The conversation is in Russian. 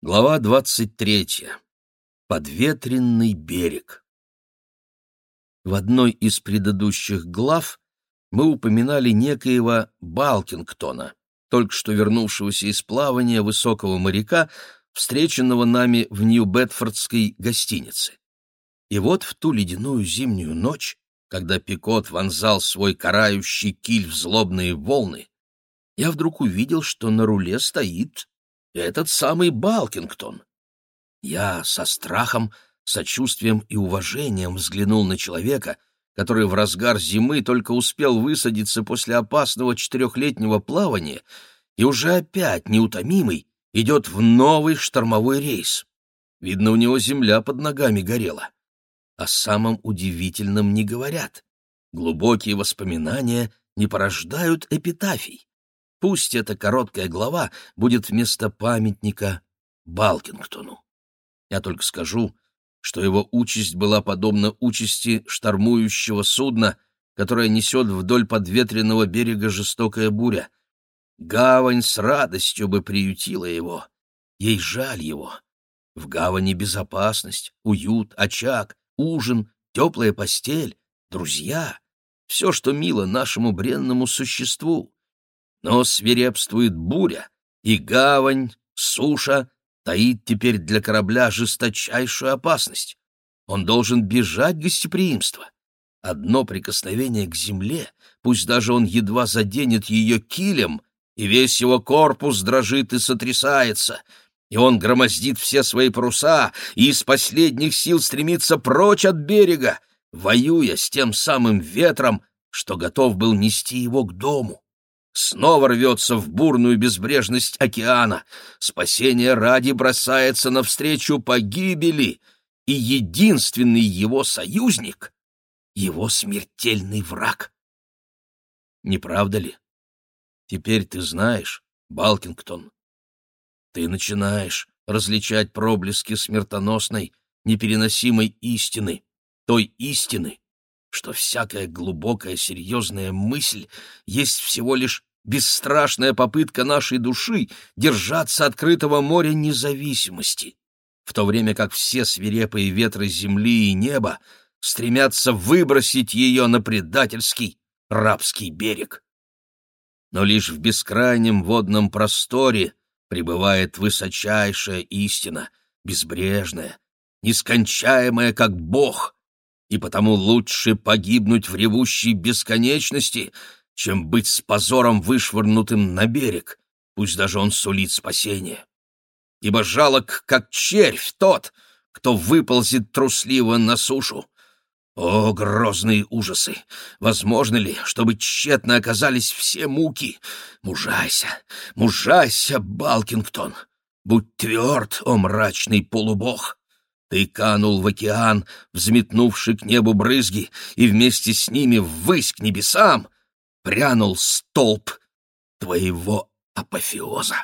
Глава двадцать третья. Подветренный берег. В одной из предыдущих глав мы упоминали некоего Балкингтона, только что вернувшегося из плавания высокого моряка, встреченного нами в Нью-Бетфордской гостинице. И вот в ту ледяную зимнюю ночь, когда Пикот вонзал свой карающий киль в злобные волны, я вдруг увидел, что на руле стоит этот самый Балкингтон. Я со страхом, сочувствием и уважением взглянул на человека, который в разгар зимы только успел высадиться после опасного четырехлетнего плавания и уже опять, неутомимый, идет в новый штормовой рейс. Видно, у него земля под ногами горела. О самом удивительном не говорят. Глубокие воспоминания не порождают эпитафий. Пусть эта короткая глава будет вместо памятника Балкингтону. Я только скажу, что его участь была подобна участи штормующего судна, которое несет вдоль подветренного берега жестокая буря. Гавань с радостью бы приютила его. Ей жаль его. В гавани безопасность, уют, очаг, ужин, теплая постель, друзья — все, что мило нашему бренному существу. Но свирепствует буря, и гавань, суша таит теперь для корабля жесточайшую опасность. Он должен бежать гостеприимства. Одно прикосновение к земле, пусть даже он едва заденет ее килем, и весь его корпус дрожит и сотрясается, и он громоздит все свои паруса и из последних сил стремится прочь от берега, воюя с тем самым ветром, что готов был нести его к дому снова рвется в бурную безбрежность океана, спасение ради бросается навстречу погибели, и единственный его союзник — его смертельный враг. Не правда ли? Теперь ты знаешь, Балкингтон. Ты начинаешь различать проблески смертоносной, непереносимой истины, той истины, что всякая глубокая серьезная мысль есть всего лишь бесстрашная попытка нашей души держаться открытого моря независимости, в то время как все свирепые ветры земли и неба стремятся выбросить ее на предательский рабский берег. Но лишь в бескрайнем водном просторе пребывает высочайшая истина, безбрежная, нескончаемая, как Бог, и потому лучше погибнуть в ревущей бесконечности, чем быть с позором вышвырнутым на берег, пусть даже он сулит спасение. Ибо жалок, как червь, тот, кто выползет трусливо на сушу. О, грозные ужасы! Возможно ли, чтобы тщетно оказались все муки? Мужайся, мужайся, Балкингтон! Будь тверд, о мрачный полубог! Ты канул в океан, взметнувший к небу брызги, и вместе с ними ввысь к небесам — прянул столб твоего апофеоза.